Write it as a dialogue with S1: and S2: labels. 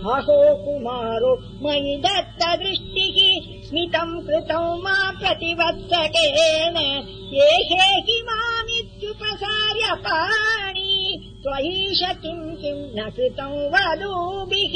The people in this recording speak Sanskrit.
S1: अहो कुमारो मयि दत्तदृष्टिः स्मितम् कृतौ मा प्रतिवत्सकेन एषे किमामित्युपसार्यपाणि त्वयि त्वयीश किम् किम् न कृतौ वधूभिः